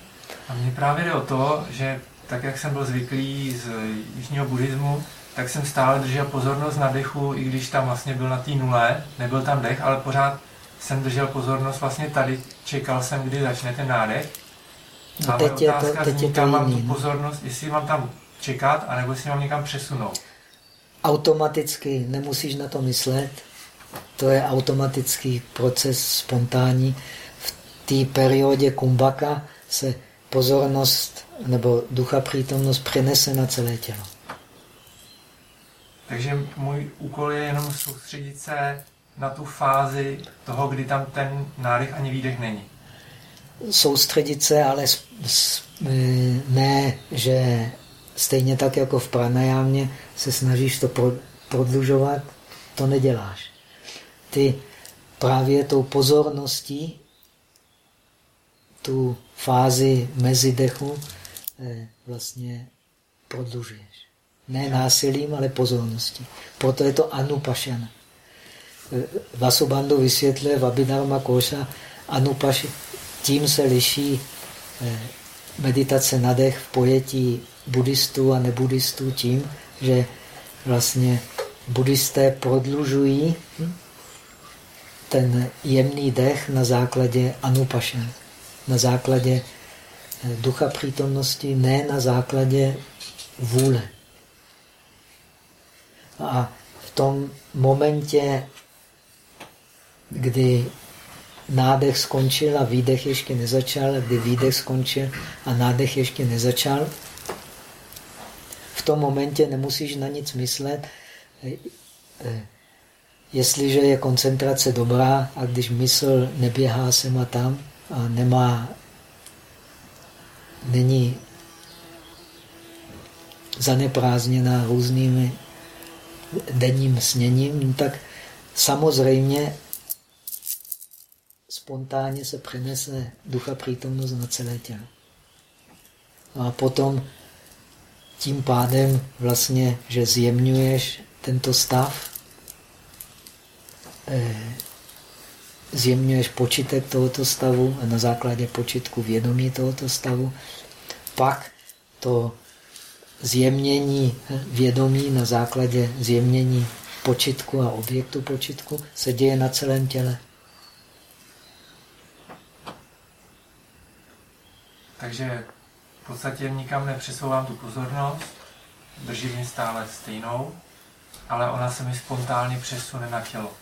A mně právě jde o to, že tak, jak jsem byl zvyklý z jižního buddhismu, tak jsem stále držel pozornost na dechu, i když tam vlastně byl na té nule, nebyl tam dech, ale pořád jsem držel pozornost vlastně tady, čekal jsem, kdy začne ten nádech. No teď je to, teď zní, je to mám tu no. pozornost, jestli mám tam čekat, anebo jestli mám někam přesunout. Automaticky, nemusíš na to myslet, to je automatický proces spontánní. V té periodě kumbaka se pozornost nebo ducha přítomnost přenese na celé tělo. Takže můj úkol je jenom soustředit se na tu fázi toho, kdy tam ten nádech ani výdech není. Soustředit se, ale ne, že stejně tak jako v pranajámě se snažíš to prodlužovat, to neděláš. Ty právě tou pozorností tu fázi mezidechu eh, vlastně prodlužuješ. Ne násilím, ale pozorností. Proto je to anupašana. Vasubandhu vysvětluje v Koša anupaši. Tím se liší eh, meditace na dech v pojetí buddhistů a nebudistů tím, že vlastně buddhisté prodlužují hm, ten jemný dech na základě anupašana, na základě eh, ducha přítomnosti, ne na základě vůle. A v tom momentě, kdy nádech skončil a výdech ještě nezačal, kdy výdech skončil a nádech ještě nezačal, v tom momentě nemusíš na nic myslet. Jestliže je koncentrace dobrá a když mysl neběhá sem a tam a nemá, není zaneprázdněná různými denním sněním, no tak samozřejmě spontánně se přenese ducha přítomnost na celé tělo. A potom tím pádem vlastně, že zjemňuješ tento stav, eh, zjemňuješ počítek tohoto stavu a na základě počítku vědomí tohoto stavu, pak to zjemnění vědomí na základě zjemnění počitku a objektu počitku se děje na celém těle. Takže v podstatě nikam nepřesouvám tu pozornost, držím ji stále stejnou, ale ona se mi spontánně přesune na tělo.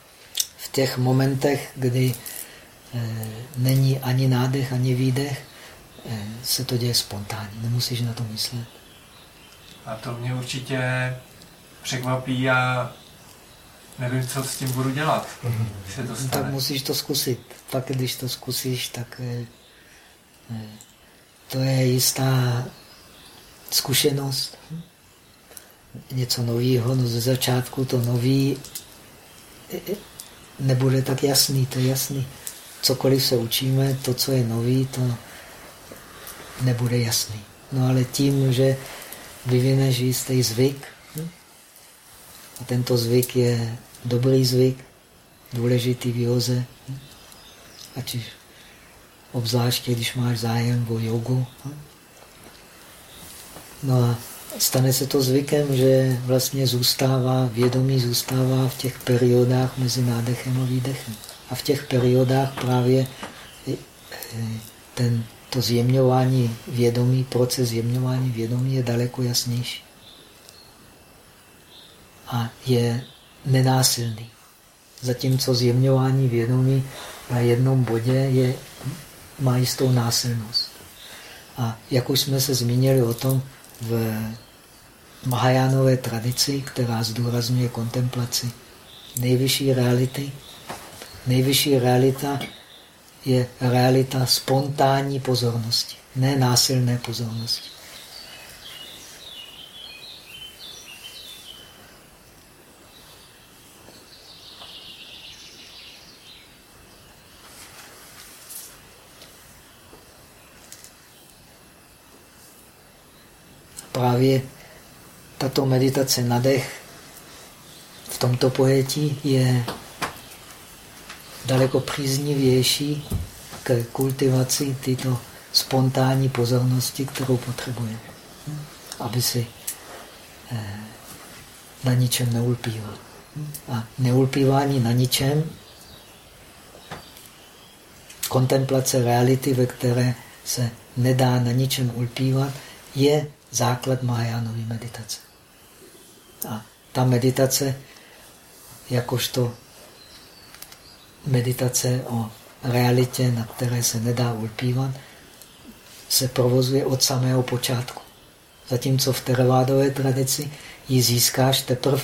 V těch momentech, kdy e, není ani nádech, ani výdech, e, se to děje spontánně, nemusíš na to myslet. A to mě určitě překvapí a nevím, co s tím budu dělat, se to stane. Tak musíš to zkusit. Pak, když to zkusíš, tak eh, eh, to je jistá zkušenost. Něco nového, no ze začátku to nový eh, nebude tak jasný, to je jasný. Cokoliv se učíme, to, co je nový, to nebude jasný. No ale tím, že vyvineš jistý zvyk. A tento zvyk je dobrý zvyk, důležitý v józe. Ať obzvláště, když máš zájem o jogu. No a stane se to zvykem, že vlastně zůstává, vědomí zůstává v těch periodách mezi nádechem a výdechem. A v těch periodách právě ten, to zjemňování vědomí, proces zjemňování vědomí je daleko jasnější. A je nenásilný. Zatímco zjemňování vědomí na jednom bodě je, má jistou násilnost. A jak už jsme se zmínili o tom v Mahajánové tradici, která zdůrazňuje kontemplaci nejvyšší reality, nejvyšší realita je realita spontánní pozornosti, ne násilné pozornosti. Právě tato meditace na dech v tomto pojetí je daleko příznivější k kultivaci této spontánní pozornosti, kterou potřebuje, aby si eh, na ničem neulpíval. A neulpívání na ničem, kontemplace reality, ve které se nedá na ničem ulpívat, je základ Mahajánové meditace. A ta meditace, jakožto meditace o realitě, na které se nedá ulpívat, se provozuje od samého počátku. Zatímco v teravádové tradici ji získáš teprve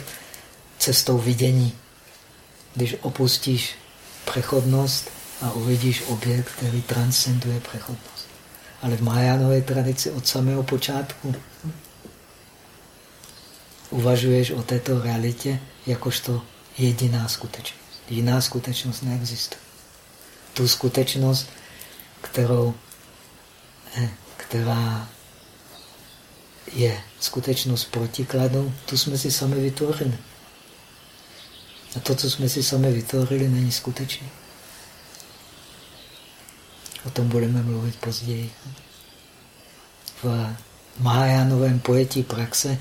cestou vidění. Když opustíš přechodnost a uvidíš objekt, který transcenduje přechodnost. Ale v Mahajánové tradici od samého počátku uvažuješ o této realitě jakožto jediná skutečnost. Jiná skutečnost neexistuje. Tu skutečnost, kterou, eh, která je skutečnost protikladu, tu jsme si sami vytvořili. A to, co jsme si sami vytvořili, není skutečné. O tom budeme mluvit později. V Mahajánovém pojetí praxe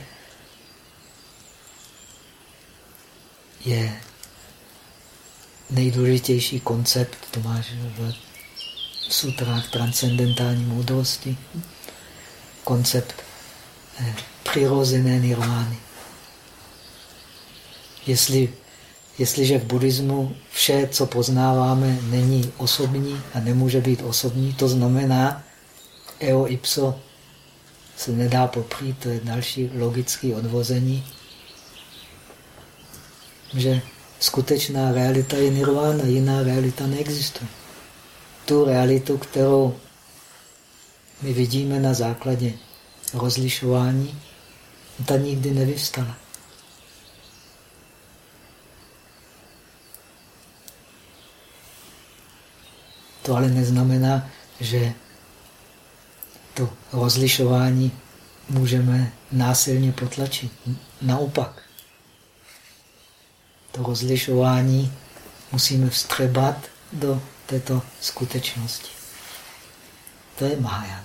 je nejdůležitější koncept, to máš v sutrách transcendentální moudrosti, koncept eh, přirozené nirvány. Jestli, jestliže v buddhismu vše, co poznáváme, není osobní a nemůže být osobní, to znamená, eo ipso se nedá poprít, to je další logické odvození, že skutečná realita je nirvana, jiná realita neexistuje. Tu realitu, kterou my vidíme na základě rozlišování, ta nikdy nevyvstala. To ale neznamená, že to rozlišování můžeme násilně potlačit. Naopak to rozlišování musíme vstřebat do této skutečnosti. To je Mahajana.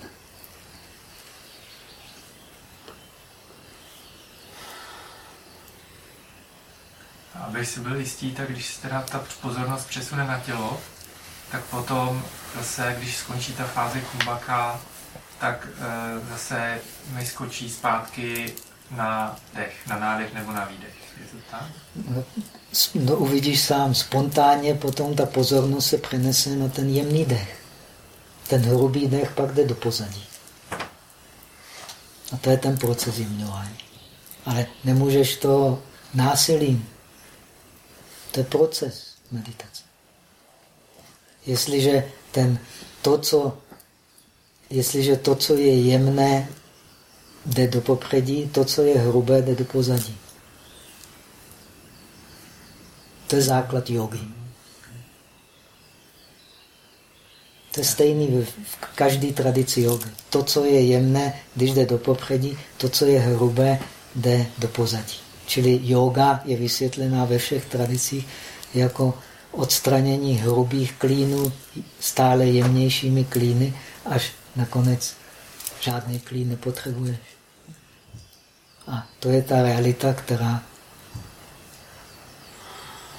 Abych si byl jistý, tak když se teda ta pozornost přesune na tělo, tak potom zase, když skončí ta fáze kumbaka, tak e, zase mi skočí zpátky na dech, na nádech nebo na výdech. Je to tak? No, uvidíš sám, spontánně potom ta pozornost se přenese na ten jemný dech. Ten hrubý dech pak jde do pozadí. A to je ten proces jemňování. Ale nemůžeš to násilím. To je proces meditace. Jestliže ten, to, co, jestliže to, co je jemné, jde do popředí, to, co je hrubé, jde do pozadí. To je základ jogy. To je stejný v každé tradici jogy. To, co je jemné, když jde do popředí, to, co je hrubé, jde do pozadí. Čili yoga je vysvětlená ve všech tradicích jako odstranění hrubých klínů stále jemnějšími klíny, až nakonec žádný klín nepotřebuješ. A to je ta realita, která,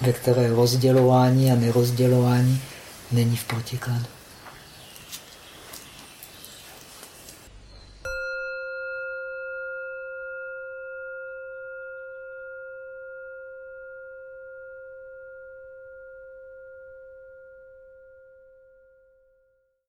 ve které rozdělování a nerozdělování není v protikladu.